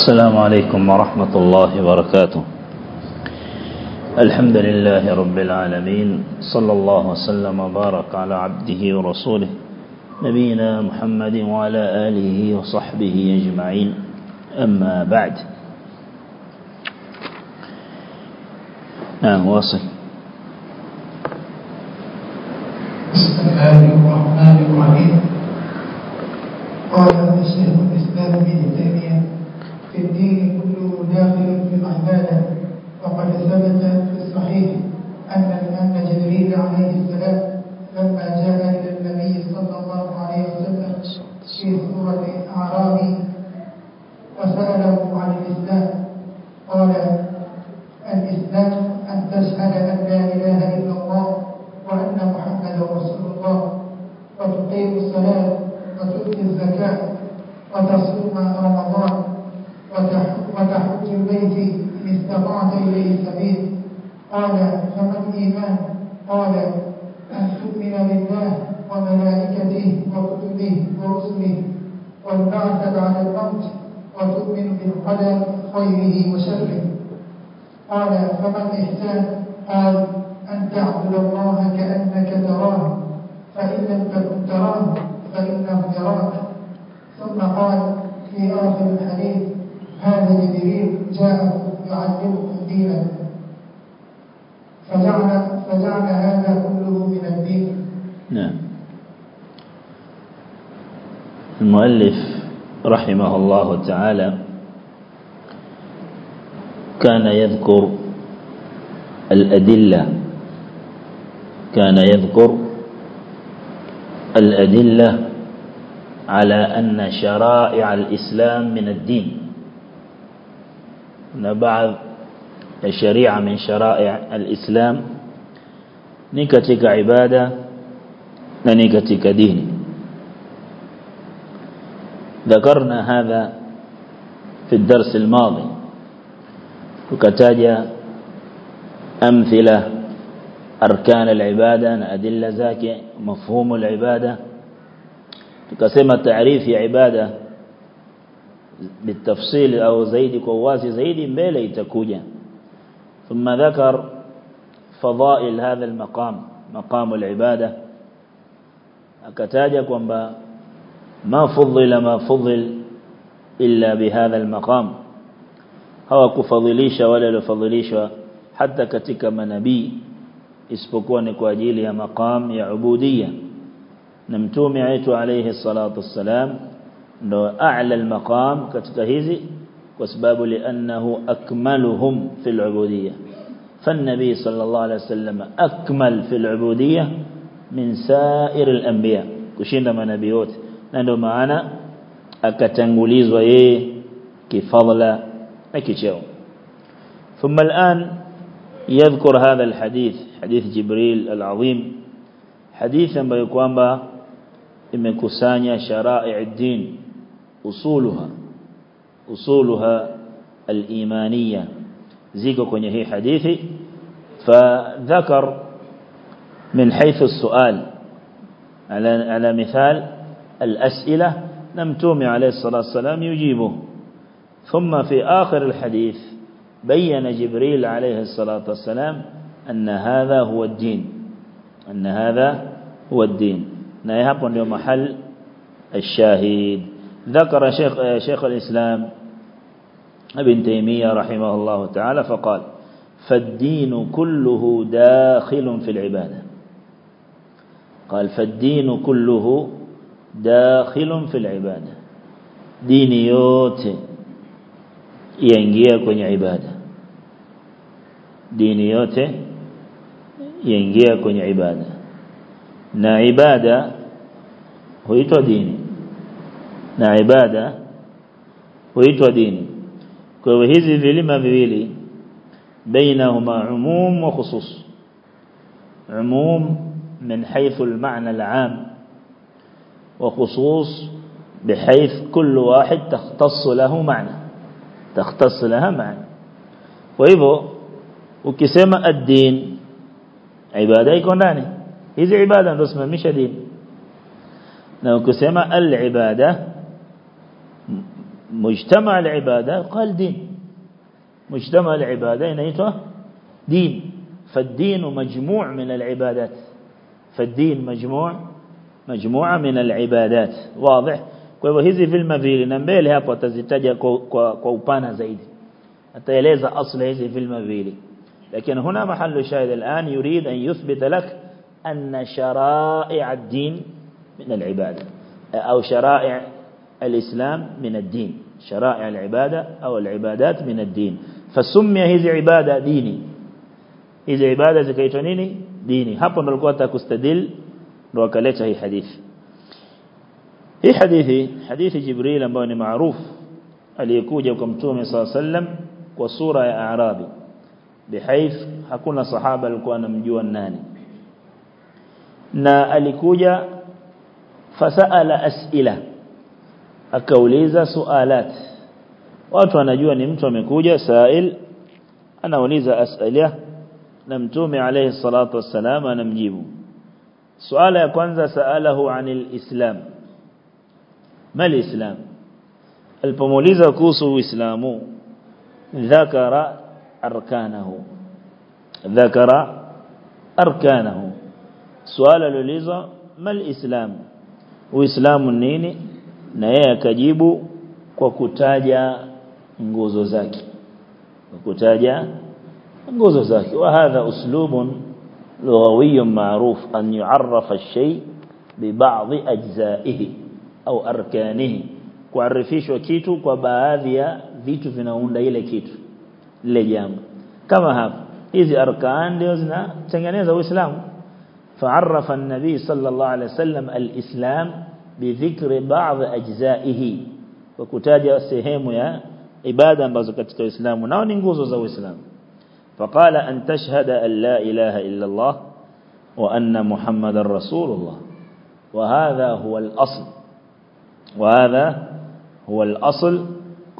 السلام عليكم ورحمة الله وبركاته. الحمد لله رب العالمين صلى الله وسلم وبارك على عبده ورسوله نبينا محمد وعلى آله وصحبه أجمعين. أما بعد نعم واصل. بسم الله الرحمن الرحيم. قال الشيخ الإسلام ابن تيمية في الدين كله داخل في العبادة. وقد ثبت في الصحيح أن أن جبريل عليه السلام لما جاء إلى النبي صلى الله عليه وسلم في سورة أعرابي وسأله عن الإسلام قال الإسلام أن تشهد أن لا إله إلا الله وأن محمدا رسول الله وتقيم الصلاة وتؤتي الزكاة وتصوم رمضان وتحج البيت إن استطعت إليه سبيل قال فما الإيمان قال أن تؤمن بالله وملائكته وكتبه ورسله والبعث بعد الموت وتؤمن بالقدر خيره وشره قال فما الإحسان قال أن تعبد الله كأنك تراه فإن لم تكن تراه فإنه يراك. ثم قال في آخر الحديث هذا جبريل جاءكم يعلمكم دينكم فجعل فجعل هذا كله من الدين. نعم. المؤلف رحمه الله تعالى كان يذكر الأدلة كان يذكر الأدلة على أن شرائع الإسلام من الدين. أن بعض الشريعة من شرائع الإسلام. نكتك عبادة ونكتك دين. ذكرنا هذا في الدرس الماضي. وكتاج أمثلة أركان العبادة أدلة زاكية مفهوم العبادة. تقسم التعريف يا عبادة بالتفصيل أو زيد كواسي زيد بيلي تكوجا ثم ذكر فضائل هذا المقام مقام العبادة. أكتاجك ومبا ما فضل ما فضل إلا بهذا المقام. هو كفضليش ولا لفضليش. ولا hata katika manabii isipokuwa ni kwa ajili ya maqam ya ubudiyya na mtume wetu alayhi salatu wassalam ndo a'la al-maqam katika hizi kwa sababu li'annahu akmaluhum fil ubudiyya فالنبي صلى الله عليه وسلم أكمل في العبودية من سائر الأنبياء wote na ndio maana akatangulizwa yeye kifadla na kicheo ثم الآن يذكر هذا الحديث حديث جبريل العظيم. حديث ambayo kwamba imekusanya sharai' ad-din usuluha usuluha al-imaniyya ziko kwenye hii hadithi فذكر من حيث السؤال. على على مثال الأسئلة نمتومي عليه الصلاة والسلام يجيبه. ثم في آخر الحديث بين جبريل عليه الصلاة والسلام أن هذا هو الدين. أن هذا هو الدين. نيهب له محل الشاهد. ذكر شيخ, شيخ الإسلام ابن تيمية رحمه الله تعالى فقال فالدين كله داخل في العبادة. قال فالدين كله داخل في العبادة. دين yaingia kwenye ibada dini yote yaingia kwenye ibada na ibada huitwa dini na ibada huitwa dini kwa hivyo hizi vilima viwili بينهما عموم وخصوص عموم من حيث المعنى العام وخصوص بحيث كل واحد تختص له معنى تختص لها معنى وإذا ukisema ad-din ibada iko ndani hizi ibada ndio simamisha dini na ukisema al-ibada mujtama al-ibada qal din mujtama al-ibada inaitwa din فالدين مجموع من العبادات فالدين مجموع مجموعة من العبادات واضح kwa hivyo hizi vilma vile na mbele hapo atazitaja kwa, kwa, upana zaidi ataeleza asli hizi vilma vile لكن هنا محل الشاهد الآن يريد أن يثبت لك أن شرائع الدين من العبادة أو شرائع الإسلام من الدين شرائع العبادة أو العبادات من الدين. فسمي هذه عبادة ديني. هذه عبادة زكيتونيني ديني. هابا نلقوتا كستدل وكالتها هي حديث. هي حديثي حديث جبريل أمباني معروف اللي يكوجه كمتومي صلى الله عليه وسلم وصورة أعرابي. Bihaith hakuna sahaba alikuwa anamjua nani na alikuja fasaala asila akauliza sualat watu wanajua ni mtu amekuja sail anauliza asila na mtume alayhi salatu wassalam anamjibu swala ya kwanza saalahu anil islam mal islam alipomuuliza kuhusu uislamu dhakara arkanahu dhakara arkanahu swala lilizo mal islam uislamu nini na yeye akajibu kwa kutaja nguzo zake kwa kutaja nguzo zake wa hadha uslubun الشيء ma'ruf an أو ba'd ajza'ihi au arkanihi kuarifishwa kitu kwa baadhi ya vitu vinaunda ile kitu lile jambo kama hapa hizi arkan ndio zinatengeneza uislamu فعرف النبي صلى الله عليه وسلم الإسلام بذكر بعض أجزائه. وكتاجة سهيم يا عبادة Uislamu nao ni nguzo za Uislamu فقال أن تشهد أن لا إله إلا الله وأن محمد رسول الله. وهذا هو الأصل. وهذا هو الأصل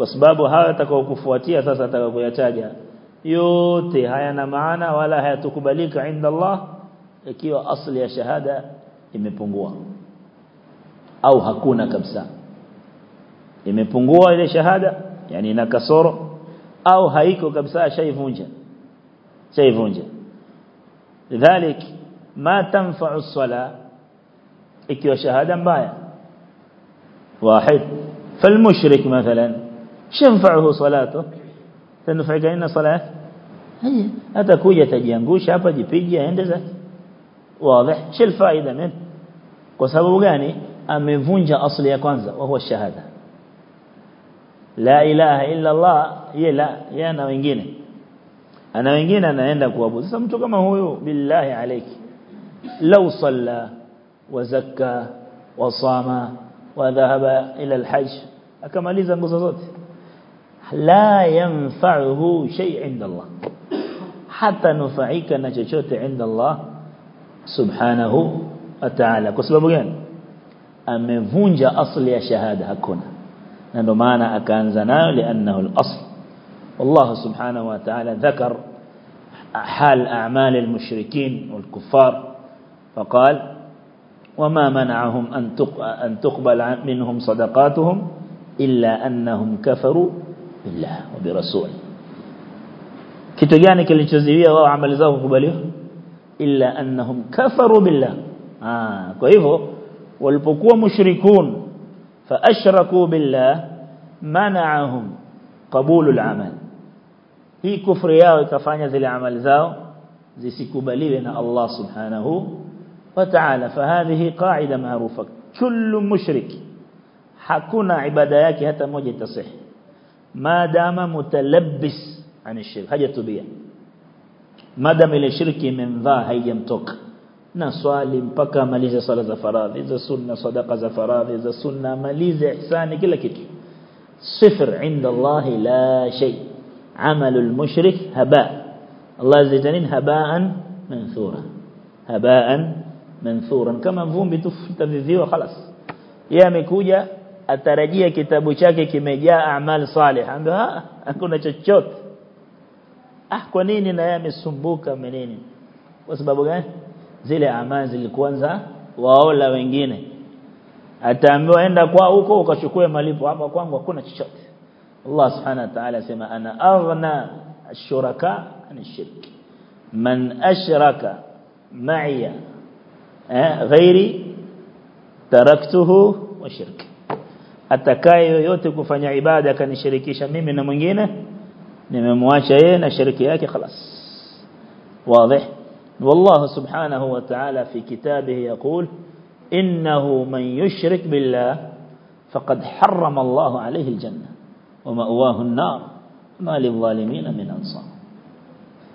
كسباب هذا تكوكفواتيا sasa atakayataja yote hayana maana wala hayatukubalika inda Allah ikiwa asli ya shahada imepungua au hakuna kabisa imepungua ile shahada yani ina kasoro au haiko kabisa shaivunja shaivunja lidhalik ma tanfa'u as-sala ikiwa shahada mbaya واحد فالمشرك مثلا شنفعه صلاته؟ تنفعك إن صلاة؟ هي. أتكوية تجيانقوش أبا جيبيجي أندزا واضح. شل الفائدة من قصابه قاني أمن فنجة أصل يقوانزا وهو الشهادة. لا إله إلا الله هي لا هي أنا وينجين أنا عندك وابو. سمتو كما هو؟ بالله عليك. لو صلى وزكى وصام وذهب إلى الحج أكمل إذا قصصته لا ينفعه شيء عند الله. حتى نفعيك نجشوت عند الله سبحانه وتعالى. كسبب غير أمن فنجا أصل يا شهادة هكونا لأنه معنى أكان زنا لأنه الأصل والله سبحانه وتعالى ذكر حال أعمال المشركين والكفار فقال وما منعهم أن تقبل منهم صدقاتهم إلا أنهم كفروا بالله وبرسوله. كيتو جاني كل الجزية الله عمل زاو قبله إلا أنهم كفروا بالله آه كيف هو مشركون فأشركوا بالله منعهم قبول العمل هي كفر ياو كفانيا ذي العمل زاو ذي سكبلي لنا الله سبحانه وتعالى فهذه قاعدة معروفة كل مشرك حكونا عبادياك حتى موجة صحيح ما دام متلبس عن الشرك. حاجة تبيع ما دام إلى شرك من ذا هي يمتوك نسؤال بقى ماليزة صلاة فراض إذا سنة صدقة فراض إذا سنة ماليزة إحسان كلا كده صفر عند الله لا شيء. عمل المشرك هباء. الله عز وجل هباء منثورا. هباء منثورا. كما فهم بتفتذيذي وخلص يا مكوجة atarajia kitabu chake kimejaa amal salih ambaye hakuna chochote ah kwa nini na yeye amesumbuka menene kwa sababu gani zile amali zilikuanza waola wengine ataambiwa enda kwa huko ukachukue malipo hapa kwangu hakuna chochote Allah subhanahu wa ta'ala sema ana aghna ash-shuraka an ash-shirk man ashraka ma'iya ghairi taraktuhu wa shirk atakaye yoyote kufanya ibada akanishirikisha mimi na mwingine nimemwacha yeye na shiriki yake خلاص واضح والله سبحانه وتعالى في كتابه يقول إنه من يشرك بالله فقد حرم الله عليه الجنة ومأواه النار ما للظالمين من أنصار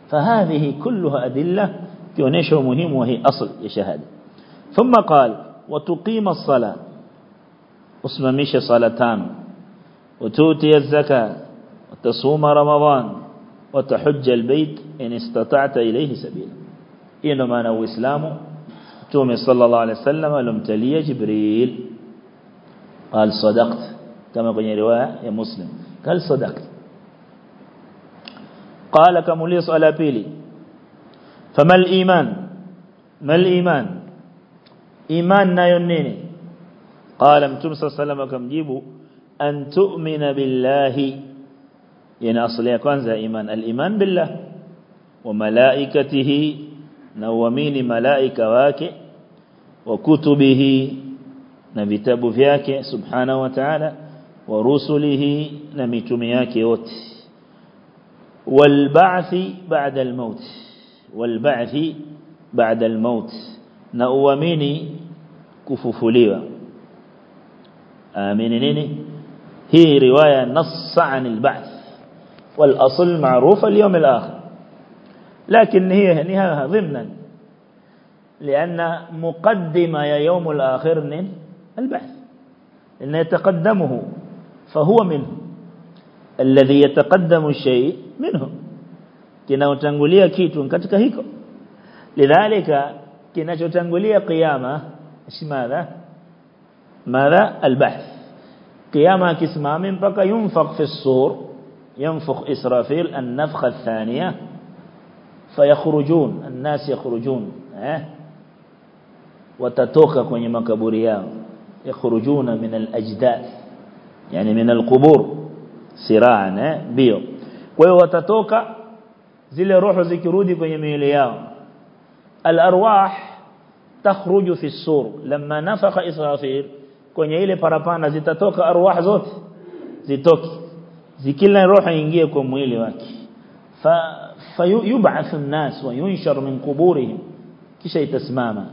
فهذه كلها أدلة كونيشه مهم وهي أصل يشهد ثم قال وتقيم الصلاة اسمميش صلاتان وتؤتي الزكاة وتصوم رمضان وتحج البيت إن استطعت إليه سبيلا. إنما نو إسلام. تومي صلى الله عليه وسلم لم تلي جبريل. قال صدقت. كما قلنا رواية يا مسلم. قال صدقت. قال كمولي صلى بيلي. فما الإيمان؟ ما الإيمان؟ إيمان نايونيني قال متوم صلى الله عليه وسلم جيب أن تؤمن بالله. يعني أصلي أكوانزا إيمان. الإيمان بالله وملائكته نوامين ملائكة واك وكتبه نبتب فيك سبحانه وتعالى ورسله نمتمياك يوت والبعث بعد الموت. والبعث بعد الموت. نؤمن كففليه آمينيني هي رواية نص عن البعث والأصل معروف اليوم الآخر. لكن هي نهاها ضمنا. لأن مقدمة يوم الآخر من البعث. إن يتقدمه فهو منه. الذي يتقدم الشيء منه. كنا وتنقلية كيتو انكتك هيكو لذلك كنا وتنقلية قيامة. ماذا؟ ماذا؟ البحث. قيام من بك ينفق في الصور ينفخ إسرافيل النفخة الثانية فيخرجون الناس يخرجون ها؟ وتتوقع كون يمكبوريا يخرجون من الأجداث يعني من القبور سراعا بيو. كوي وتتوقع زل روح زكرودي كون يميليا الأرواح تخرج في السور لما نفخ إسرافيل kwenye ile parapanda zitatoka arwah zote zitoki zikila roho ingie kwa mwili wake fa fayub'athu an-nas wa yunshar min quburihim kisha itasimama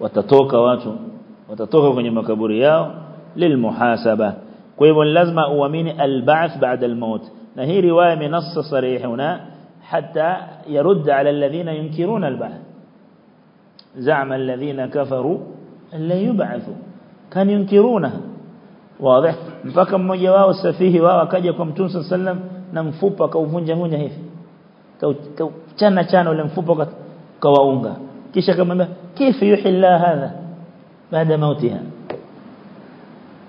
watatoka watu watatoka kwenye makaburi yao lilmuhasaba kwa hivyo lazima uamini alba'th ba'da almaut na hii riwaya minassa sarih huna hatta yarud ala alladhina yunkiruna alba'th za'ama alladhina kafaru la yub'athu kan yunkiruna wazi mpaka mmoja wao safihi wao akaja kwa mtume sallam na mfupa kauvunja vunja hivi chana chana ule mfupa kawaunga kisha akamwambia kifi yuhilla hadha baada mautiha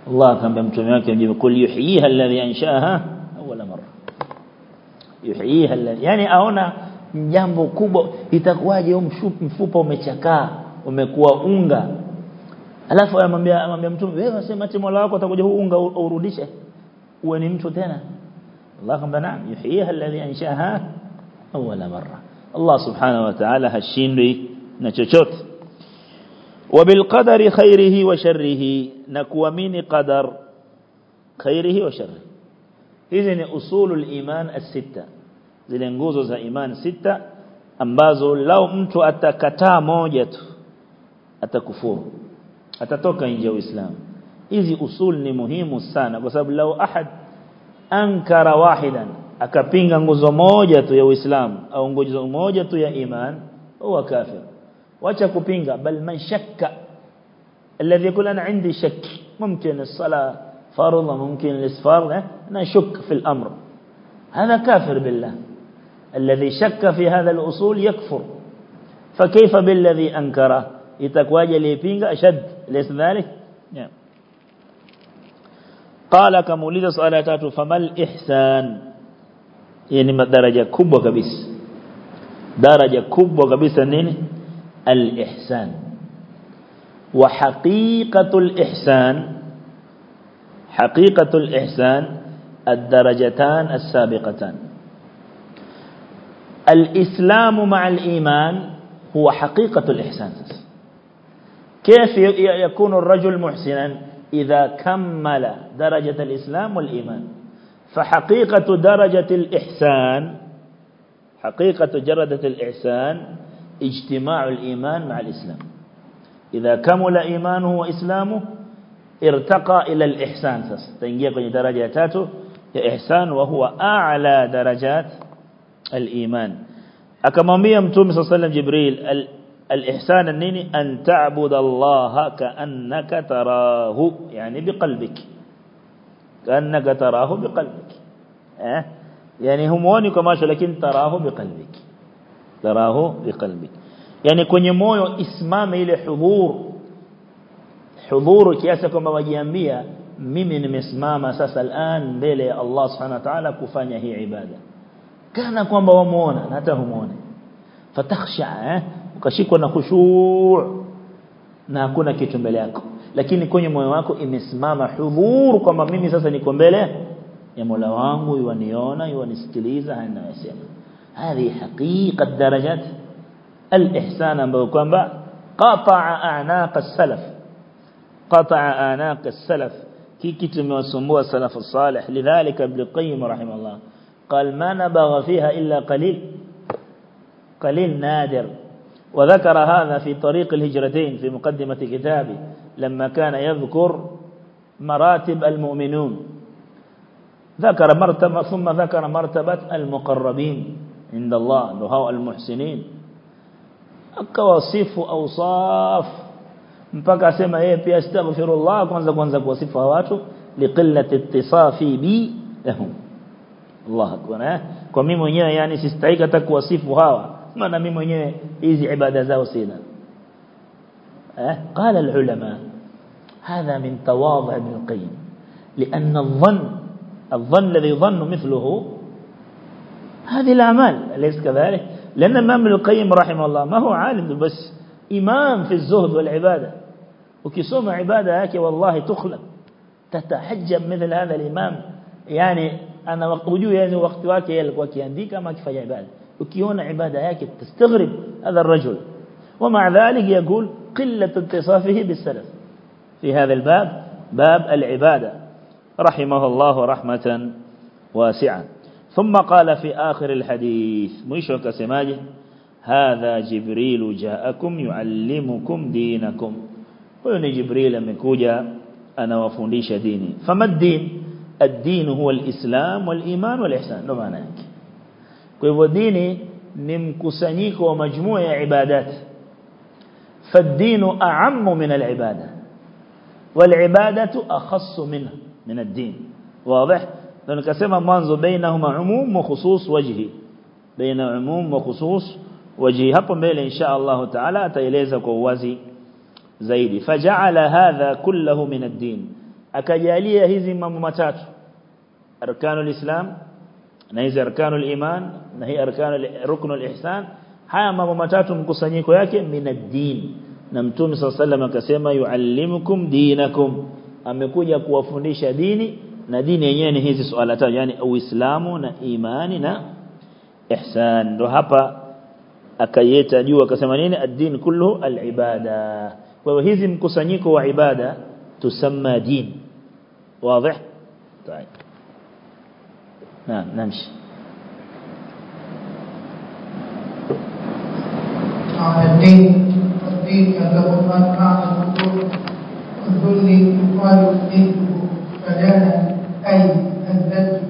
Allah akamwambia mtume wake mjibu kul yuhyiha alladhi anshaha awwala marra yuhyiha alladhi yani aona jambo kubwa itakuwaje mfupa umechakaa umekuwa unga alafu anamwambia anamwambia mtume wewe unasema ati Mola wako atakuja huu unga urudishe uwe ni mtu tena Allah akamwambia naam yuhyiha alladhi anshaha awwala marra Allah subhanahu wa ta'ala hashindwi na chochote وبالقدر خيره وشره نكوامين قدر خيره وشره ni usulul iman as-sita zile nguzo za iman sita ambazo lao mtu atakataa moja tu atakufuru atatoka nje ya Uislamu hizi usul ni muhimu sana kwa sababu lao ahad ankara wahidan akapinga nguzo moja tu ya Uislamu au nguzo moja tu ya iman huwa kafir wacha kupinga bal man shakka alladhi yaqul ana indi shak mumkin as-salah فرض ممكن الاسفار أنا شك في الامر هذا كافر بالله الذي شك في هذا الاصول يكفر فكيف بالذي انكره يتكواje lipinga ashad ليس ذلك؟ نعم. قال كم ولد سؤالاته فما الإحسان يعني ما درجة كبوة كبس درجة كبوة كبس الإحسان. وحقيقة الإحسان حقيقة الإحسان الدرجتان السابقتان. الإسلام مع الإيمان هو حقيقة الإحسان. تسر. كيف يكون الرجل محسنا؟ إذا كمل درجة الإسلام والإيمان. فحقيقة درجة الإحسان حقيقة جردة الإحسان اجتماع الإيمان مع الإسلام. إذا كمل إيمانه وإسلامه ارتقى إلى الإحسان. تنجيق درجاته إحسان وهو أعلى درجات الإيمان. أكمامية متوم صلى الله عليه وسلم جبريل الإحسان النيني أن تعبد الله كأنك تراه يعني بقلبك. كأنك تراه بقلبك. يعني هم وانك ما لكن تراه بقلبك. تراه بقلبك. يعني كن يمويو إسمام إلي حضور حضور كياسك وما وجيانبيا ممن مسمام أساس الآن بلي الله سبحانه وتعالى كفانيه عبادة. كأنك وانبا وموانا نتهمونا فتخشع فتخشع ukashikwa na khushu' na hakuna kitu mbele yako lakini kwenye moyo wako imesimama hudhur kwamba mimi sasa niko mbele ya Mola wangu yuaniona yuanisikiliza hana yasema hadi haqiqa darajat al-ihsan ambayo kwamba qata'a a'naq as-salaf qata'a a'naq as-salaf hiki tumewasumbua salaf salih lidhalika ibn qayyim rahimahullah قال ما نبغى فيها إلا قليل قليل نادر وذكر هذا في طريق الهجرتين في مقدمة كتابه لما كان يذكر مراتب المؤمنون. ذكر مرتبة ثم ذكر مرتبة المقربين عند الله لهو المحسنين. أكواصف أوصاف. مبقى سيما إيه؟ بيستغفر الله كونزا كونزا كواصف هواته لقلة اتصافي بي لهم. الله أكبر كومي يعني سيستعيك تكواصف هواته maana mimi mwenyewe hizi ibada zao sina? Eh? قال العلماء هذا من تواضع ابن القيم لأن الظن الظن الذي يظن مثله هذه الأعمال أليس كذلك لأن الإمام ابن القيم رحمه الله ما هو عالم بس إمام في الزهد والعبادة وكسوم عبادة هكي والله تخلق تتحجب مثل هذا الإمام يعني أنا وجوه يعني وقت wake alikuwa akiandika ama akifanya ibada ukiona ibada yake تستغرب هذا الرجل. ومع ذلك يقول قلة اتصافه بالسلف. في هذا الباب باب العبادة. رحمه الله رحمة واسعة. ثم قال في آخر الحديث مشو كسماجه هذا جبريل جاءكم يعلمكم دينكم. ويوني جبريل مكوجا أنا وفنديش ديني. فما الدين؟ الدين هو الإسلام والإيمان والإحسان. لو معنى kwa dini ni mkusanyiko wa majmua ya ibadat فالدين أعم من العبادة والعبادة أخص منه من الدين واضح فنكسم منذ بينهما عموم وخصوص وجهي بين عموم وخصوص وجهي hapo mbele insha Allah taala ataeleza kwa uwazi zaidi faja'ala hadha kullahu min ad-din akajalia hizi mambo matatu arkanul islam na hizi arkanul iman na hii arkanul ruknul ihsan haya mambo matatu mkusanyiko yake min ad-din na mtume sallallahu akasema yuallimukum dinakum amekuja kuwafundisha dini na dini yenyewe ni hizi swala tatu yani uislamu na imani na ihsan ndo hapa akayeta juu akasema nini ad-din kulluhu al-ibada kwa hivyo hizi mkusanyiko wa ibada tusamma din واضح طيب نعم نمشي. الدين والدين يتضمن معنى الوجود والذل يقال الدين فلانا أي الذل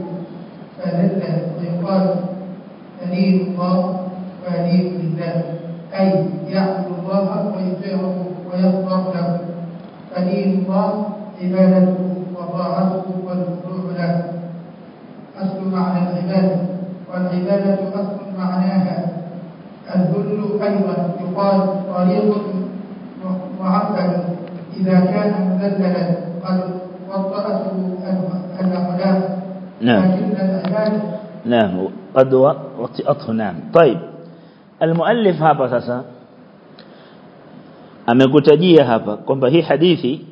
فذل ويقال دليل الله ودليل الله. أي يعبد الله ويطيعه ويخضع له. دليل الله عبادته وطاعته والخضوع له أصل معنى العبادة والعبادة أصل معناها الذل أيضا يقال طريق معبد إذا كان مذللا قد وطأته الأقلام. نعم. لكن العبادة نعم قد وطئته نعم. طيب المؤلف hapa sasa amekutajia hapa kwamba hii hadithi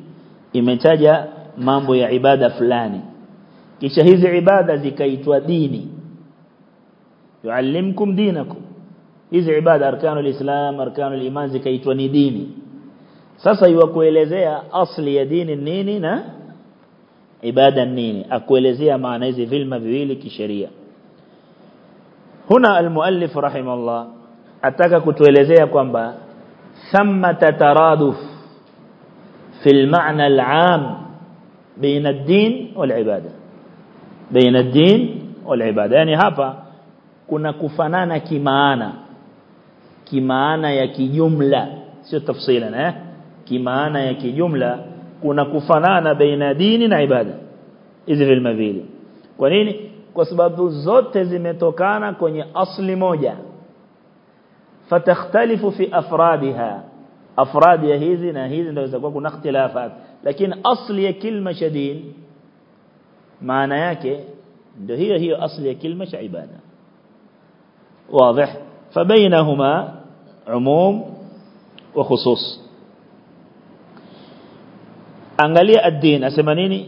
imetaja mambo ya ibada fulani kisha hizi ibada zikaitwa dini yuallimkum dinakum hizi ibada arkanul islam arkanul iman zikaitwa ni dini sasa yuwakuelezea asli ya dini nini na ibada nini akuelezea maana hizi vilma viwili kisheria huna almuallif rahimahullah ataka kutuelezea kwamba thamata taraduf في المعنى العام بين الدين والعبادة بين الدين والعبادة. يعني هابا كنا كفنانا كمانا كمانا يكي جملة سيو تفصيلا كمانا يكي جملة كنا كفانانا بين دين وعبادة اذ في المبيل ونيني كسبب الزوت متوكانا كوني أصل موجة فتختلف في أفرادها أفراد يهيزنا هيزنا كنا اختلافات لكن أصل يكلمة شديد معنى يكي ده هي هي أصل كلمة عبادة واضح؟ فبينهما عموم وخصوص. أنجلي الدين أسمانيني؟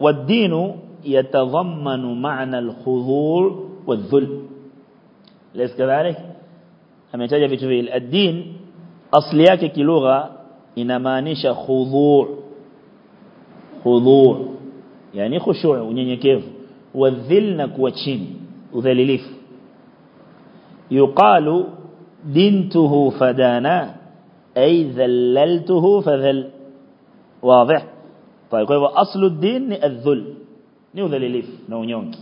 والدين يتضمن معنى الخضور والذل. ليس كذلك؟ أما يتجه في تفعيل الدين أصل يكي لغة إنما نشى خضور خضور yani khushu' unyenyekevu wadhil na kuwa chini udhalilifu yuqalu dintuhu fadana ay dhallaltuhu fadhal واضح طيب kwa hivyo aslu ad-din ni adh-dhul ni udhalilifu na unyonge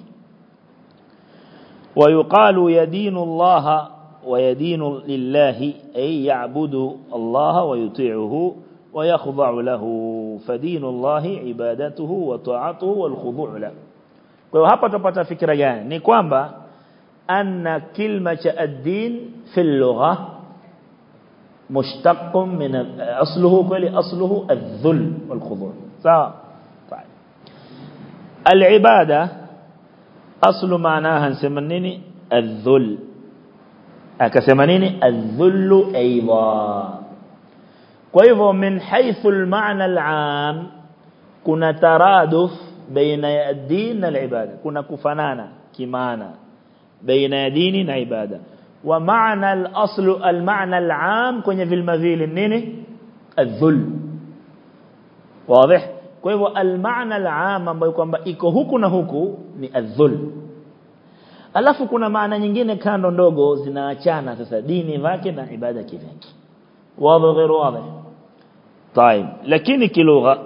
ويقال يدين الله ويدين لله أي يعبد الله ويطيعه ويخضع له فدين الله عبادته وطاعته والخضوع له kwa hiyo hapa tupata fikra gani ni kwamba anna kilma cha ad-din fi al-lugha mushtaq min asluhu kweli asluhu adh-dhul wal-khudu' sawa طيب al-ibada aslu maanaha nsema nini adh-dhul akasema nini adh-dhullu aidha kwa hivyo min al-ma'na al-'am kuna taraduf baina ya ad-din na al-ibada kuna kufanana kimaana baina ya dini na ibada wa ma'na al-aslu al-ma'na al-'am kwenye vilma vile nini adh-dhull wazi kwa hivyo al-ma'na al-'am ambayo kwamba iko huku na huku ni adh-dhull alafu kuna maana nyingine kando ndogo zinaachana sasa dini yake na ibada kivyake wazi واضح طيب kilugha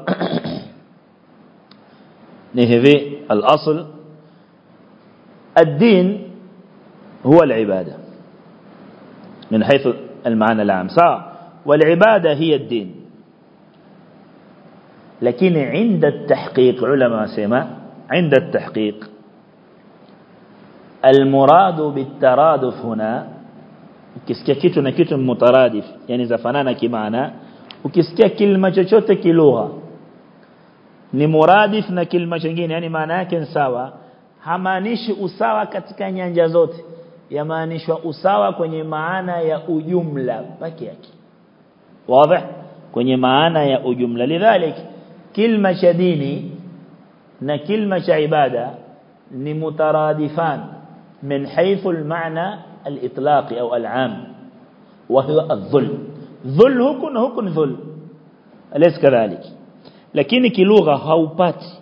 ni hivi al-asl الدين هو العبادة من حيث المعنى العام. صح. والعبادة هي الدين. لكن عند التحقيق علماء سما عند التحقيق المراد بالترادف هنا na kitu mutaradif yani zafanana kimaana ukisikia kilima chochote kilugha ni muradif na kilima chingine yani maana yake ni sawa hamaanishi usawa katika nyanja zote yamaanishwa usawa kwenye maana ya ujumla peke yake wazi kwenye maana ya ujumla lidhalik kilma cha dini na kilma cha ibada ni mutaradifan من حيث المعنى الإطلاقي أو العام ظل هكون هكون ظل. أليس كذلك؟ لكن كلغة haupati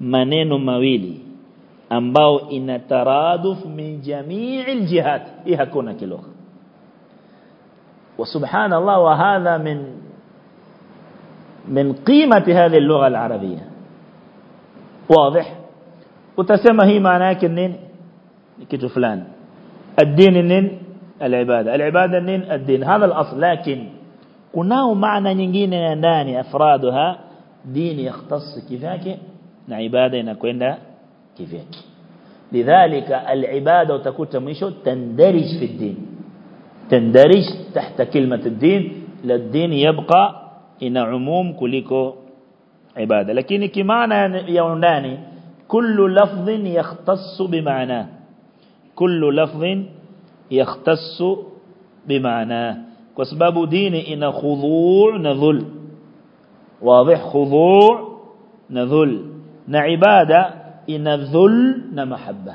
maneno mawili ambao ina taraduf min jamii aljihat hii hakuna kilugha وسبحان الله وهذا من من قيمة هذه اللغة العربية. واضح؟ وتسمى هي كنين kitu fulani الدين نين العبادة. العبادة من الدين. هذا الأصل. لكن كنا معنى نجينا ناني أفرادها دين يختص كفاك نعبادة نكوين كفاك لذلك العبادة وتكوت مشو تندرج في الدين. تندرج تحت كلمة الدين. للدين يبقى إن عموم كلكو عبادة. لكن كمعنى يوناني كل لفظ يختص بمعناه كل لفظ يختص بمعنى. كسبب دين إن خضوع نذل. واضح خضوع نذل. نعبادة إن ذل نمحبة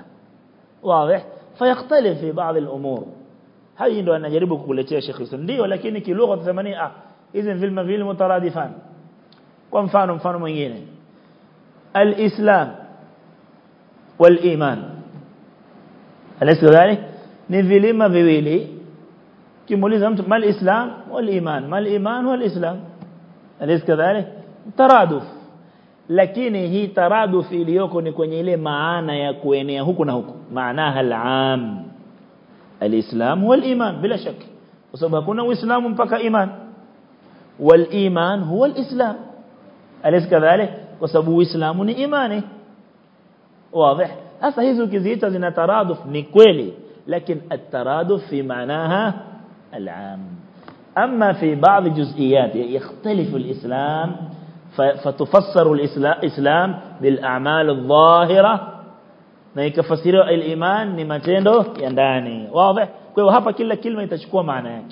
واضح؟ فيختلف في بعض الأمور. هاي إنه أنا جربه كل شيء شيخ سندي ولكن كي لغة ثمانية آه، إذن في المفيل مترادفان. كم فانوا فانوا مجينة الإسلام والإيمان. أليس ذلك؟ Ni vilima viwili kimuuliza mtu mal islam wal iman mal iman wal islam alaysa kadhalik taraduf lakini hii taraduf iliyoko ni kwenye ile maana ya kuenea huku na huku maanaha al-am al-islam wal iman bila shaka kwa sababu hakuna uislamu mpaka iman wal iman huwa al-islam alaysa kadhalik kwa sababu uislamu ni imani واضح sasa hizo ukiziita zina taraduf ni kweli لكن الترادف في معناها العام. أما في بعض جزئيات يعني يختلف الإسلام فتفسر الإسلام بالأعمال الظاهرة. نيك فسير الإيمان نما تندو ينداني. واضح؟ كل هذا كل كلمة تشكو معناك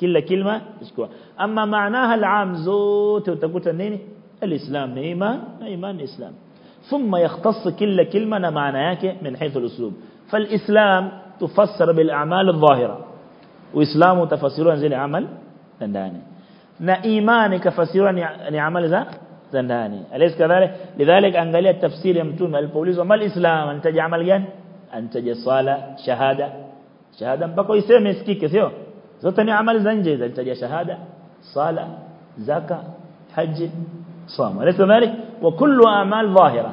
كل كلمة تشكو أما معناها العام زوت وتقول نيني الإسلام إيمان إيمان إسلام. ثم يختص كل كلمة معناك من حيث الأسلوب. فالإسلام تفسر بالأعمال الظاهرة وإسلام تفسيرها زي العمل ndani na imani kafasiriwa ni amali za za ndani alaysa kadhalik lidhalik angalia tafsiri ya mtume alipoulizwa mal islam antaja amali gani antaja sala shahada shahada mpaka iseme isikike sio zote ni amali za nje antaja shahada sala zaka haji صام أليس ذلك وكل أعمال ظاهرة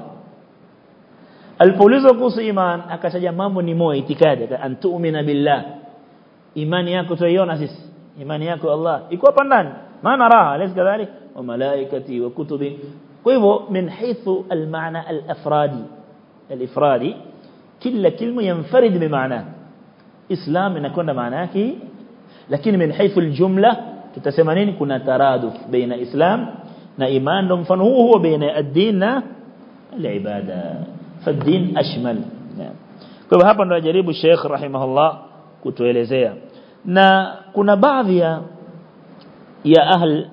البوليس kuhusu iman akataja mambo ni moja itikadi an tu'mina billah imani yako tuiona sisi imani yako Allah iko hapa ndani maana raha alaysa kadhalik wa malaikati wa kutubi kwa hivyo min haythu al-ma'na al-afradi al-ifradi kila kalima yanfarid bimaana islam inakwenda maana yake lakini min haythu al-jumla tutasema nini kuna taraduf baina islam na iman ndo mfano huu huo baina ad-din na al-ibada فالدين أشمل kwa hivyo hapa ndo ajaribu Sheikh rahimahullah kutuelezea na kuna baadhi ya ya ahl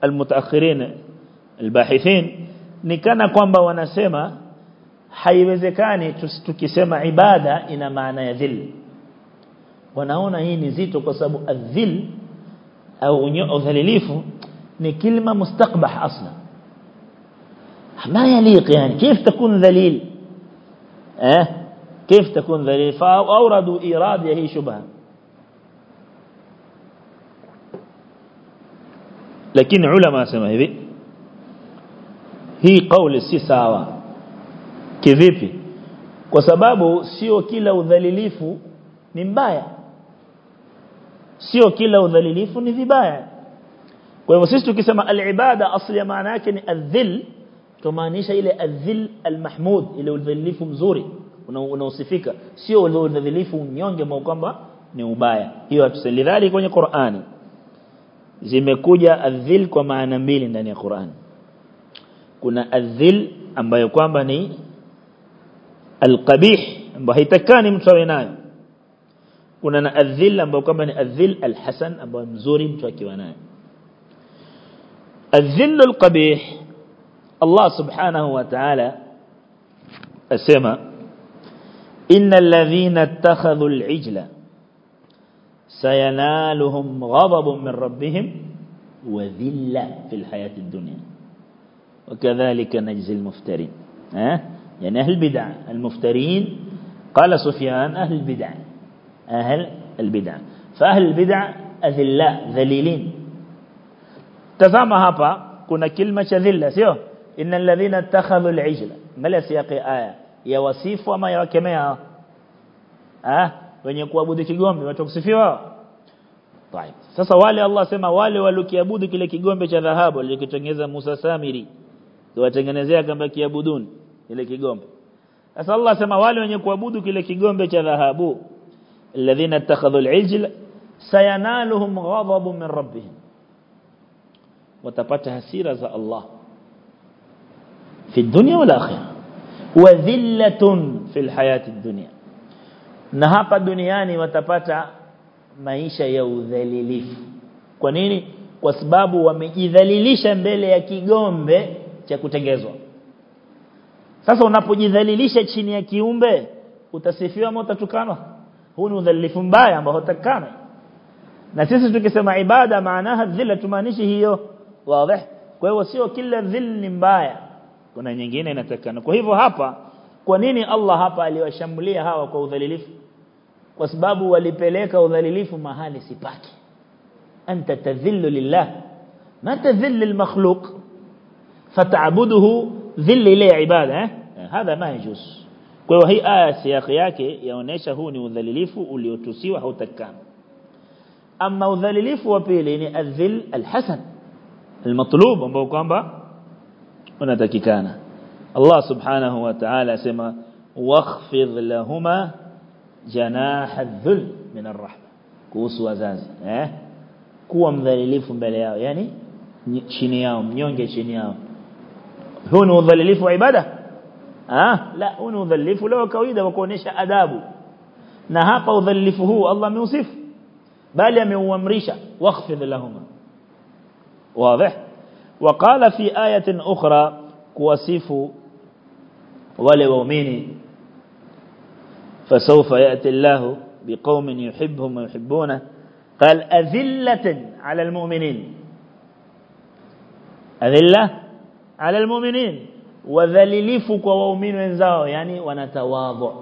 almutaakhirin albahithin ni kana kwamba wanasema haiwezekani tukisema ibada ina maana ya dhil wanaona hii ni zito kwa sababu adhil au udhalilifu ni kilma mustaqbah asla ما يليق يعني. كيف تكون ذليل؟ آه كيف تكون ذليل؟ فأوردوا إيراد يهي شبهة. لكن علماء سمعه هذه هي قول السيساوة. كيف وسبابه سيو كلا وذليليف نمبايا سيو كلا وذليليف نذبايا وسيستو كسما العبادة أصلي معناها الذل tumaanisha ile adh-dhill al-mahmud ile udhalilifu mzuri unaosifika sio ule udhalilifu mnyonge ambao kwamba ni ubaya hiyo hatuselidhali kwenye Qur'ani zimekuja adhil kwa maana mbili ndani ya Qur'an kuna adhil ambayo kwamba ni alqabih ambayo haitakani mtu awe nayo kuna na adhil ambayo kwamba ni adhil alhasan ambayo mzuri mtu akiwa nayo adhil alqabih Subhanahu wa ta'ala asema innal ladhina ittakhadhu al-ijla سينالهم غضب من ربهم وذلة في الحياة الدنيا. وكذلك نجزي المفترين. ها؟ يعني أهل البدع المفترين. قال سفيان أهل البدع. أهل البدع. فأهل البدع أذلاء ذليلين. تفهم هابا كنا كلمة ذلة سيو. إن الذين اتخذوا العجل ملا سياق آية يا وصيف وما يوكمها ها wenye kuabudu kigombe watakusifiwa طيب sasa wale Allah sema wale waliokiabudu kile kigombe cha dhahabu alikitengeneza Musa Samiri watengenezea kama kiabuduni ile kigombe sasa Allah sema wale wenye kuabudu kile kigombe cha dhahabu alladhina ittakhadhu al-ijl sayanaluhum ghadabun min rabbihim watapata hasira za Allah fi dunya wal akhirah wa dhillatun fil hayati dunya na hapa duniani watapata maisha ya udhalilifu. Kwa nini? Kwa sababu wamejidhalilisha mbele ya kigombe cha kutengezwa. Sasa unapojidhalilisha chini ya kiumbe utasifiwa ama utatukanwa huu ni udhalilifu mbaya ambao hutakana na sisi tukisema ibada maana dhilla tumaanishi hiyo wazi. Kwa hiyo sio kila dhil ni mbaya kuna nyingine inatakana kwa hivyo hapa kwa nini Allah hapa aliwashambulia hawa kwa udhalilifu kwa sababu walipeleka udhalilifu mahali sipaki anta tadhillu lillah ma tadhillu lilmakhluq fataabuduhu dhill ile ibada eh hadha ma yajuz kwa hiyo hii aya siyaki yake yaonesha huu ni udhalilifu uliotusiwa hautakana ama udhalilifu wa pili ni adhil alhasan المطلوب ambao kwamba unatakikana Allah subhanahu wa ta'ala asema wakhfidh lahuma janah adh-dhul min ar-rahma kuhusu wazazi eh kuwa mdhalilifu mbele yao yani chini yao mnyonge chini yao huu ni udhalilifu wa ibada ah la huu ni udhalilifu leo kawaida wa kuonesha adabu na hapa udhalilifu huu Allah ameusifu bali ameuamrisha wakhfidh lahuma واضح وقال في آية أخرى كوصف ولوميني فسوف يأتي الله بقوم يحبهم ويحبونه. قال أذلة على المؤمنين. أذلة على المؤمنين. وذللفك وومين ونزاو يعني ونتواضع.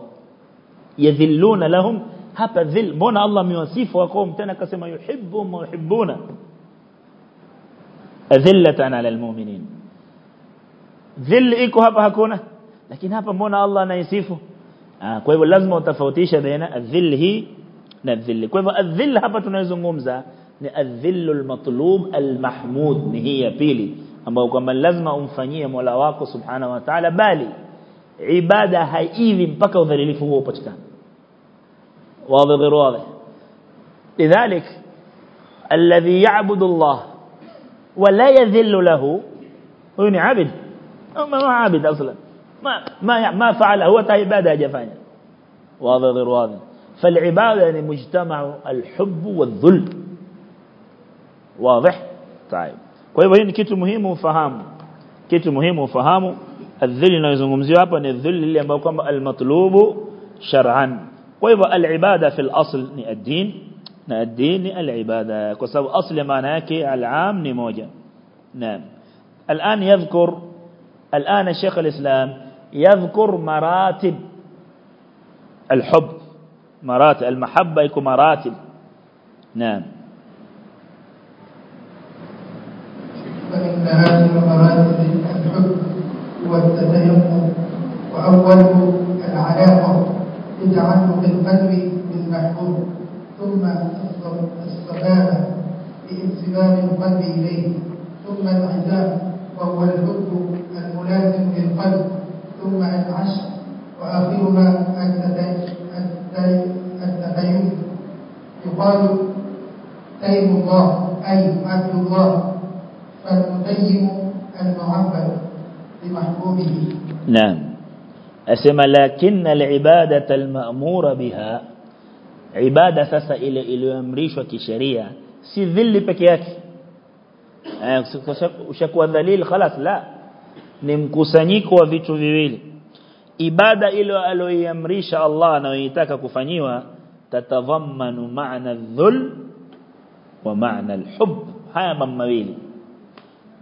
يذلون لهم هذا ذل. بون الله من ميوصف وقوم تنكسم يحبهم ويحبونه. Adhillatan ala almu'minin dhill iko hapa hakuna lakini hapa mbona Allah anaisifu ah kwa hivyo lazima utafautisha baina adhill hii na dhill kwa hivyo adhill hapa tunayozungumza ni adhillu almatlub almahmud ni hii ya pili ambayo kwamba lazima umfanyie Mola wako subhanahu wa ta'ala bali ibada haivi mpaka udhalilifu huo upatikane واضح غير واضح لذلك الذي يعبد الله ولا يذل له. هو ني عابد ما هو عابد أصلا. ما ما ما فعل هو تا عبادة اجفاني واضح غير فالعبادة يعني مجتمع الحب والذل. واضح؟ طيب. فايو هي كيتو مهم وفهم كيتو مهم وفهم الذل اللي نزغومزيو هبا ني يعني الذل اللي ambao kwamba المطلوب شرعا. فايو العبادة في الأصل ني الدين. Sababu asli maana yake al-aam ni moja naam الآن يذكر الآن الشيخ الإسلام يذكر مراتب الحب مراتب المحبة يكون مراتب. نعم. فإن هذه مراتب الحب هو التتيمم وأوله العلاقة بتعلق القلب بالمحبوب. ثم الصبابة بانسباب القلب إليه. ثم العزاء وهو الحب الملازم للقلب. ثم العشق وآخرها التقيم يقال تيم الله أي عبد الله فالمتيم المعبد بمحبوبه نعم. أسمى لكن العبادة المأمور بها عبادة sasa ile iliyoamrishwa kisheria si dhilli peke yake ushakuwa dhalil خلاص la ni mkusanyiko wa vitu viwili ibada ile aliyoiamrisha Allah anayoitaka kufanyiwa tatadhammanu maana dhul wa maana alhub haya mambo mawili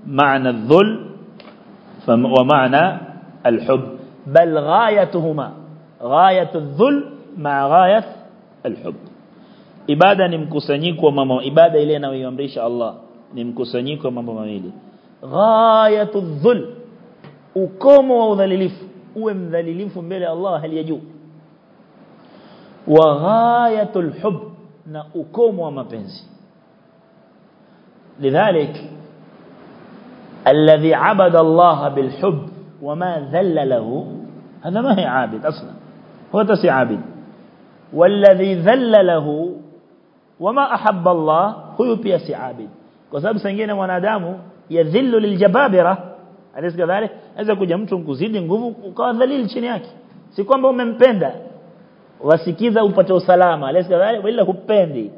maana dhul wa maana alhub bal ghayatuhuma ghayatu dhul ma ghayat الحب. إبادة نمكسنيك وماما إبادة إلينا ويامريش الله نمكسنيك وماما ميلي غاية الظل وكوم وذلليف ومذلليف ملي الله هل يجو وغاية الحب نأكوم وما بنزي لذلك الذي عبد الله بالحب وما ذل له هذا ما هي عابد أصلا هو تسي عابد عابد والذي ذل له وما أحب الله هو بيسي عابد وسبب سنجينا wanadamu yadhillu liljababira alisi kadhalik aweza kuja mtu kuzidi nguvu ukawa dhalili chini yake si kwamba umempenda wasikiza upate usalama alisi kadhalik ila hupendi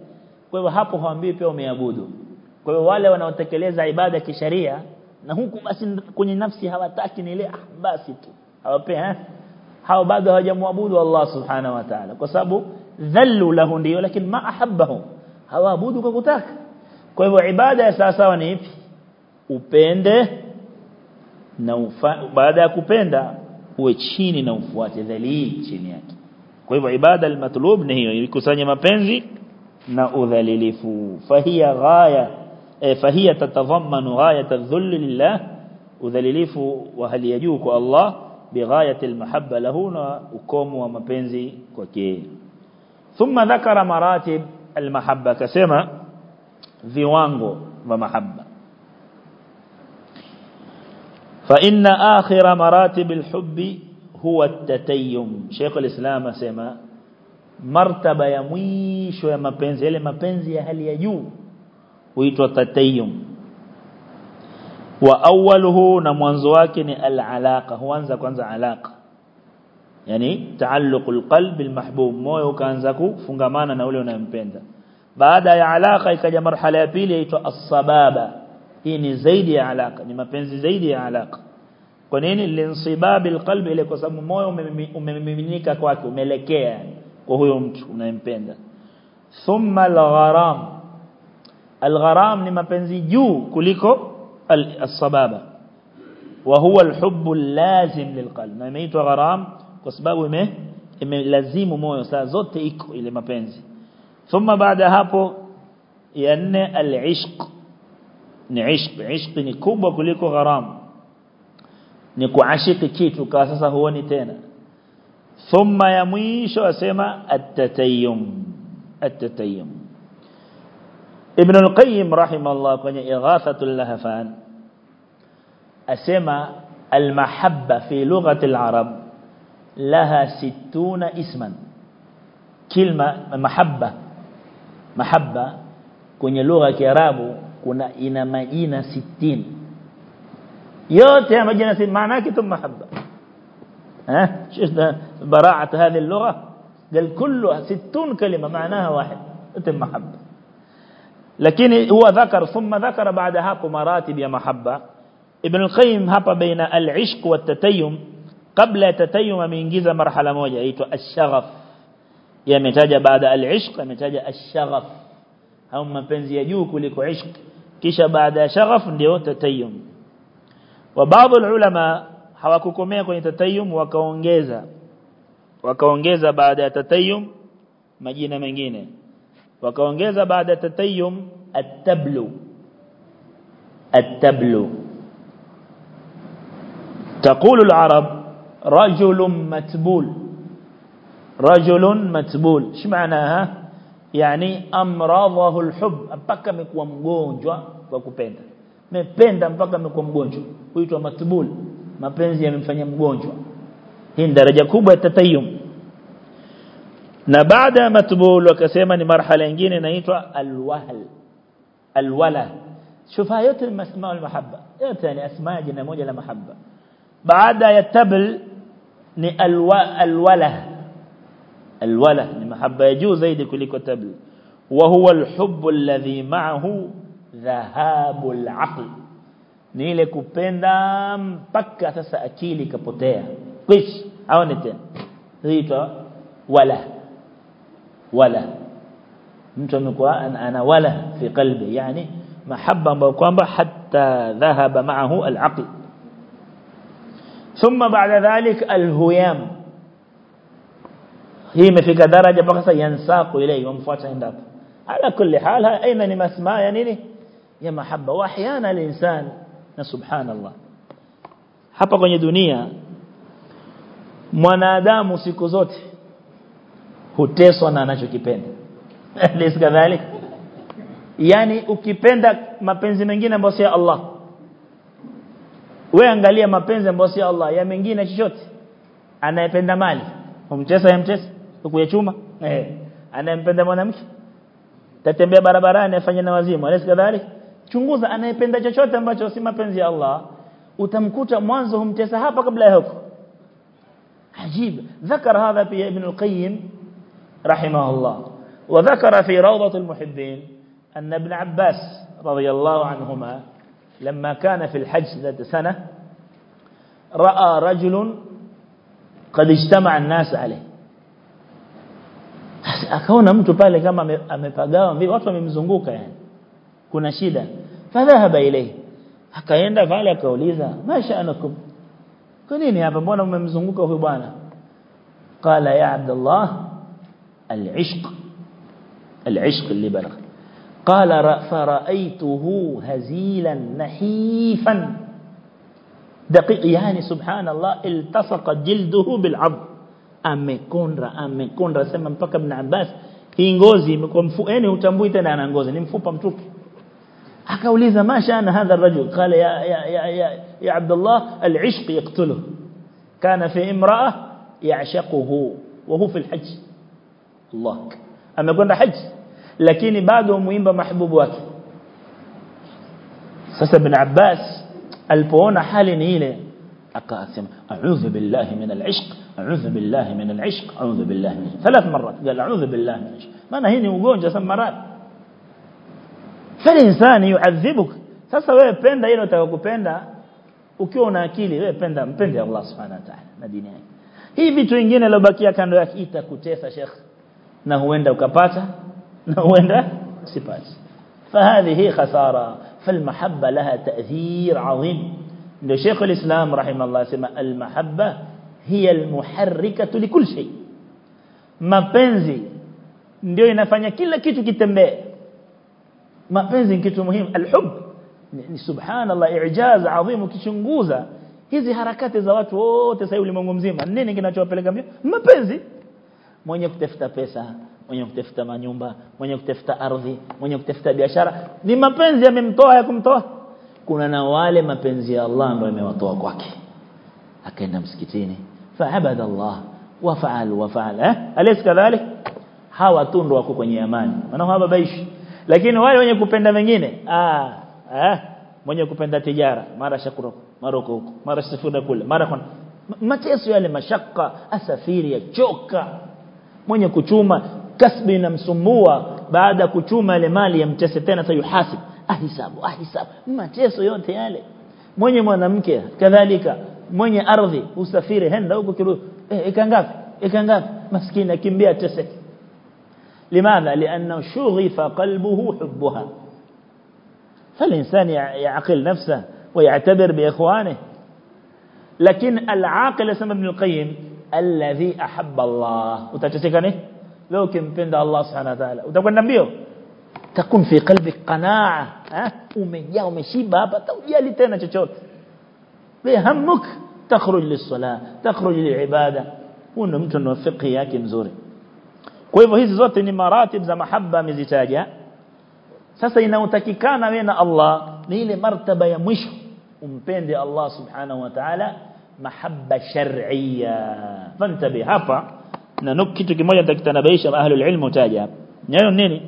kwa hivyo hapo haambii pia umeabudu kwa hivyo wale wanaotekeleza ibada kisharia na huku basi kwenye nafsi hawataki ni ile ah basi tu hawapea hao bado hawajamwabudu Allah subhanahu wa ta'ala kwa sababu dhallu lahu ndio lakini ma ahabbahu hawaabudu kwa kutaka kwa hivyo ibada ya sawa sawa ni ipi upende na ufa, baada ya kupenda uwe chini na ufuate dhalili chini yake kwa hivyo ibada al-matlub ni hiyo ikusanye mapenzi na udhalilifu fahiya ghaya eh, fahiya tatadhammanu ghayat adh-dhull lillah udhalilifu wa hali ya juu kwa Allah بغاية المحبة لهنا وكم ومبنزي كوكي. ثم ذكر مراتب المحبة كسما ذوانغو ومحبة. فإن آخر مراتب الحب هو التتيم. شيخ الإسلام سما مرتبة يمويش ومبنزي. لمبنزي هل يجو ويتو التتيم wa awwaluhu na mwanzo wake ni al-alaqa huanza kwanza alaqa yani taalluqul qalbi almahbub moyo ukaanza kufungamana na ule unayempenda baada ya alaqa ikaja marhala ya pili inaitwa as-sababa hii ni zaidi ya alaka ni mapenzi zaidi ya alaka kwa nini linsibabil qalbi ile kwa sababu moyo umemiminika kwake umeelekea kwa huyo mtu unayempenda thumma al-gharam al-gharam ni mapenzi juu kuliko الصبابة. وهو الحب اللازم للقلب. ما يميتوا غرام كسبابه ما لازم مويو زوت إيكو إلي مبنزي ثم بعد هابو يأن العشق. نعشق عشق نكوب وكليكو غرام. نكو عشق كيتو كاساسا هو نتين ثم يميشو أسيما التتيم. التتيم. Ibn al-qayyim rahimahullah kwenye ighathatul lahfan asema al-mahabba fi lughati al-arab laha 60 isman kilma mahabba mahabba kwenye lugha ya kiarabu kuna ina majina 60 yote ya majina 60 maana yake tu mahabba ها شفنا هذه اللغة قال كلها 60 كلمه معناها واحد تم محبه lakini huwa dhakar thumma dhakara baada hapo maratib ya mahabba ibn al-qayyim hapa baina al-ishq wa at-tatayyum kabla ya tatayyum ameingiza marhala moja inaitwa ash-shaghaf yametaja baada al-ishq ametaja ash-shaghaf au mapenzi ya juu kuliko ishq kisha baada ya shaghaf ndio tatayyum wa baadhi ulama hawakukomea kwenye tatayyum wakaongeza wakaongeza baada ya tatayyum majina mengine wakaongeza baada ya tatayyum at-tablu at-tablu تقول العرب رجل متبول رجل متبول إيش معناها يعني امراضه الحب mpaka amekuwa mgonjwa kwa kupenda mependa mpaka amekuwa mgonjwa huitwa matbul mapenzi yamemfanya mgonjwa hii daraja kubwa ya tatayyum na baada ya matbul wakasema ni marhala nyingine inaitwa alwahl alwala shufa yote ni asma almahabba yote ni asma jina moja la mahabba baada ya tabl ni alwa alwala alwala ni mahabba ya juu zaidi kuliko tabl wa huwa alhubb alladhi ma'ahu dhahabul aql ni ile kupenda mpaka sasa akili kapotea kwish haone tena huitwa wala wala mtu amekuwa ana wala fi qalbi yani mahabba ambayo kwamba hatta dhahaba ma'ahu al-aql ثم بعد ذلك الهيام hii imefika daraja mpaka sasa yansaku ile yomfuata endapo ala kulli hal aina ni masmaa ya nini ya mahabba wa ahyana al-insan na subhanallah hapa kwenye dunia mwanadamu siku zote huteswa na anachokipenda lis kadhalik yani ukipenda mapenzi mengine ambayo si Allah wewe angalia mapenzi ambayo si Allah ya mengine chochote anayependa mali humtesa yamtesa kuyachuma eh anayempenda mwanamke tatembea barabarani afanye na wazimu lis kadhalik chunguza anayependa chochote ambacho si mapenzi ya Allah utamkuta mwanzo humtesa hapa kabla ya huko عجيب ذكر هذا في ابن القيم رحمه الله وذكر في روضة المحبين أن ابن عباس رضي الله عنهما لما كان في الحج ذات سنة رأى رجل قد اجتمع الناس عليه. أكون أمت بالك أما أمفقاهم في وطف من زنقوك كنا شيدا فذهب إليه akaenda pale akauliza mashaanakum kwa nini hapa? Mbona mmemzunguka huyu bwana? Qala ya abdullah العشق العشق اللي بلغ. قال فرأيته هزيلا نحيفا. دقيق يعني سبحان الله التصق جلده بالعض أم يكون را أم يكون را سمم بك ابن عباس ينغوزي مكو مفؤيني وتنبوي تنا عن إنغوزي نمفو بمتوكي أكاو ليزا ما شأن هذا الرجل. قال يا, يا, يا, يا, يا عبد الله العشق يقتله. كان في امرأة يعشقه وهو في الحج. الله. أما كنا حج لكن بعده مهم بمحبوب واك سس بن عباس البون حال نيلة. أقاسم أعوذ بالله من العشق أعوذ بالله من العشق أعوذ بالله من ثلاث مرات قال أعوذ بالله من العشق. ما نهيني وقون جسم مرات. فالإنسان يعذبك. سس وين بند إلو توقع بند وكيونا كيلي وين بندا بند الله سبحانه وتعالى مدينة. هي في توينجين لو بكيا كان رأك إيتا كتيسا شيخ. Na huenda ukapata na huenda usipate فهذه خسارة فالمحبة لها تأثير عظيم ndio Sheikh al-Islam rahimahullah sema al-mahabba hiya al-muharrikatu likulli shay mapenzi ndio inafanya kila kitu kitembee mapenzi ni kitu muhimu al-hub ni subhanallah i'jaz adhim ukichunguza hizi harakati za watu wote sasa ulimwengu mzima nini kinachowapeleka mbio mapenzi mwenye kutafuta pesa mwenye kutafuta manyumba mwenye kutafuta ardhi mwenye kutafuta biashara. Ni mapenzi yamemtoa ya kumtoa kuna na wale mapenzi ya Allah ndio yamewatoa kwake. Akaenda msikitini. Faabada Allah. Wafaal wafaal eh? Alis kadhalik? Hawa tu ndio wako kwenye amani. Maana hawa baishi lakini wale wenye kupenda mengine ah eh mwenye kupenda tijara mara shakuru mara huko mara sifuna kule mara kwa mateso yale mashaka asafiri ya choka mwenye kuchuma kasbi inamsumbua baada ya kuchuma ile mali yamtese tena sayuhasib ahisabu ahisabu mateso yote yale mwenye mwanamke kadhalika mwenye ardhi usafiri henda huko kirudi eh ikangapi ikangapi maskini akimbia teseke لماذا لأنه شغف قلبه حبها فالانسان يعقل نفسه ويعتبر باخوانه لكن العاقل اسمه ابن القيم الذي احب الله utateseka ni leo kimpenda Allah subhanahu wa ta'ala utakwenda mbio takun fi qalbi qanaa umejaa umeshiba hapa taujali tena chochote bihammuk takhruj lis-salah takhruj lil-ibada huyo mtu ndo fiqh yake mzuri kwa hivyo hizi zote ni maratib za mahaba amezitaja sasa inaotakikana wewe na Allah ni ile martaba ya mwisho umpende Allah subhanahu wa ta'ala محبة شرعية. فانتبه. هفا ننكتو موجة تكتنبيش أهل العلم تاجاب نيو نيني.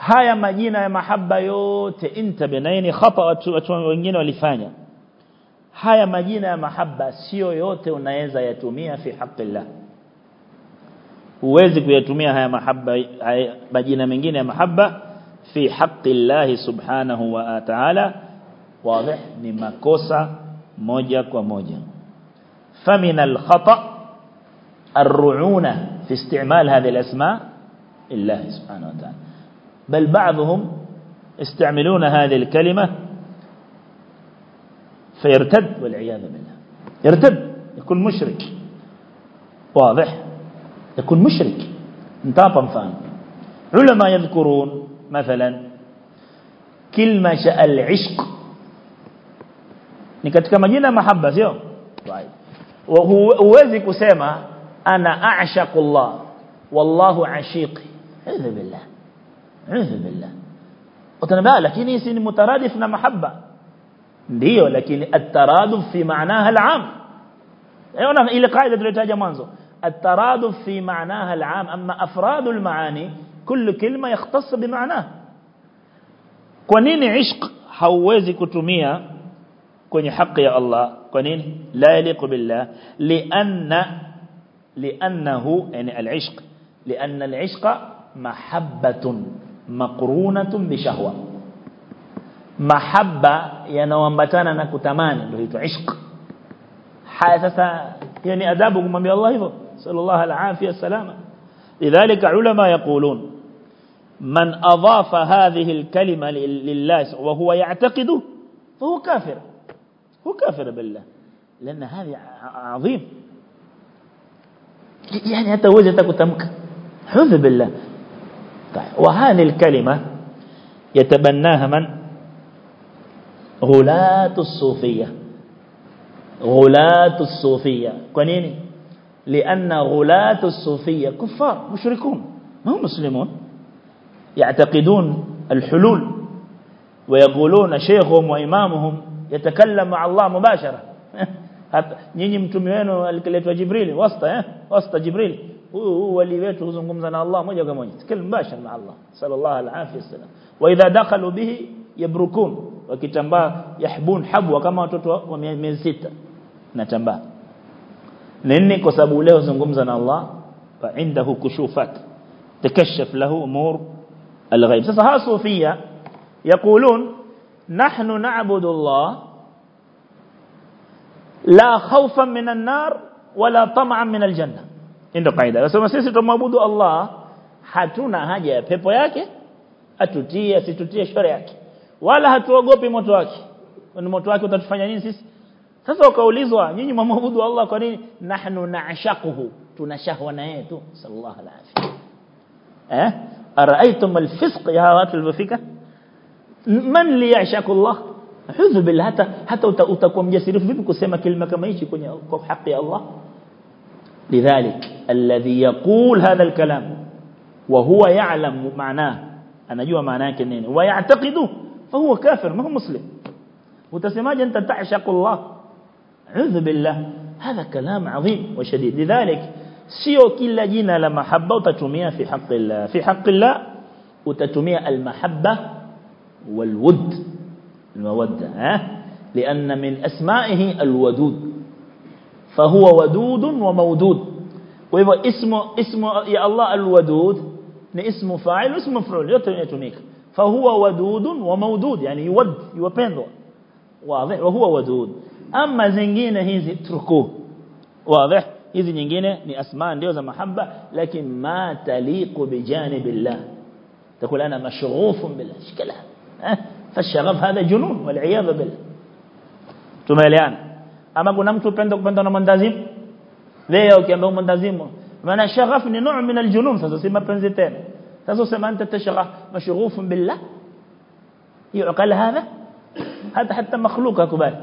هيا مجينة محبة يوت. انت بنيني خطأ وانجين والفانيا هيا مجينة محبة سيو يوت ونيزا يتوميا في حق الله. ويزك uwezi kuyatumia haya mahaba majina mengine ya mahaba محبة في حق الله سبحانه ta'ala واضح. ni كوسا. Moja kwa moja. Famina al-khata الرعونة في استعمال هذه الأسماء الله سبحانه وتعالى بل بعضهم يستعملون هذه الكلمة فيرتد والعياذ بالله يرتد يكون مشرك واضح يكون مشرك انتابا فهم علماء يذكرون مثلا كلمة العشق ni katika majina mahabba sio huwezi kusema ana a'shaqullah wallahu ashiqi hadha billah hadha billah utanambia lakini hii ni mutaradif na mahabba ndio lakini at-taraduf fi maanaha al-'am yaona ile kaida tuliyotaja mwanzo maanaha al-'am amma afradu al-maani kullu kalima yakhtass bi maanaha kwa nini ishq hauwezi kutumia kwenye haki ya Allah kwa nini la yaliqu billah lianna liannahu yani al-ishq lianna al-ishq mahabbatun maqrunatun bi shahwa mahabba yanaoambatana na kutamani ndio huitwa ishq haya sasa يعني أدابه من الله hivyo صلى الله العافية السلامة لذلك علماء يقولون من أضاف هذه الكلمة لله وهو يعتقد فهو كافر هو كافر بالله. لأن هذه عظيم. يعني حتى وجهتك تمك. حذ بالله. طيب وهذه الكلمة يتبناها من؟ غلاة الصوفية. غلاة الصوفية. كنيني لأن غلاة الصوفية كفار مشركون. ما هم مسلمون؟ يعتقدون الحلول. ويقولون شيخهم وإمامهم يتكلم مع الله مباشرة. نيني متميينو الكليتو جبريل وسط وسط جبريل. هو اللي بيته وزنكم زنا الله مجا قموني يتكلم مباشر مع الله. صلى الله العافية السلام وإذا دخلوا به يبركون. وكتنبا يحبون حبوة كما تتوى ومن ستة. نتنبا. لإني كسبوا له وزنكم زنا الله. فعنده كشوفات. تكشف له أمور الغيب. سسها صوفية يقولون نحن نعبد الله لا خوفا من النار ولا طمعا من الجنة. عنده قاعدة لسما سيسي تمعبد الله حتونا هجا ببو ياكي أتوتية ستوتية شور ياكي ولا هتوغوبي متواكي متواكي وتتفاني نينسيس sasa ukaulizwa nyinyi mwaabudu Allah kwa nini? Nahnu na'shaquhu tunashahwa na yeye tu. Sallallahu alaihi eh? Araaitum alfisq? Ya watu man liyashaku Allah hudhu billah hata hata utakuwa mjasirifu vipi kusema kilima kama hichi kwenye kwa haki ya Allah لذلك الذي يقول هذا الكلام وهو يعلم معناه anajua maana yake nini ويعتقده فهو كافر ما هو مسلم وتسماje انت تعشق الله عذ بالله هذا كلام عظيم وشديد لذلك sio kila jina la mahabba utatumia fi haqqillah fi haqqillah utatumia almahabba walwud almawadda eh لأن من أسمائه الودود. فهو ودود ومودود. وهو اسم اسم يا الله الودود اسم فاعل واسم مفعول. yanatumika فهو ودود ومودود يعني يود يوپendwa واضح؟ وهو ودود. أما zingine hizi turku واضح؟ nyingine ni asma ndio za mahaba lakini ma taliqu bijanibillah تقول أنا مشغوف بالله. شكلها فالشغف هذا جنون والعياذ بالله tumeeleana ama kuna mtu upenda kupenda na mandazimu leo ukiambia mandazimu maana shaghaf ni nuu min aljunun sasa si mapenzi tena sasa usema anta tashaghaf mashghuf billah يعقل هذا هذا حتى مخلوق akubali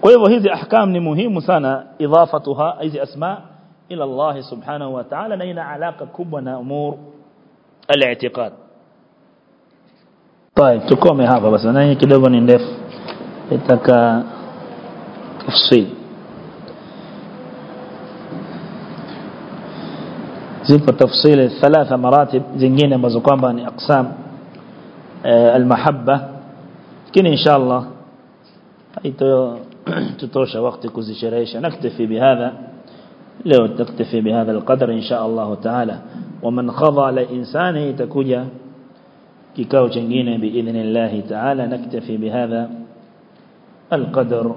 kwa hivyo hizi ahkam ni muhimu sana idafatuha hizi asma ila Allah subhanahu wa ta'ala na ina alaka kubwa na umur الاعتقاد. طيب تكومي هذا بس. أنا كده بنندف إتاكا تفصيل. زيكو بالتفصيل الثلاثة مراتب. زنجين بزقوان باني أقسام آه، المحبة. كين إن شاء الله. أيتو تتوشى وقتك وزيشريشة نكتفي بهذا. لو تكتفي بهذا القدر إن شاء الله تعالى. ومن خضع لإنسانه تكجى كيكاو جنجين بإذن الله تعالى نكتفي بهذا القدر.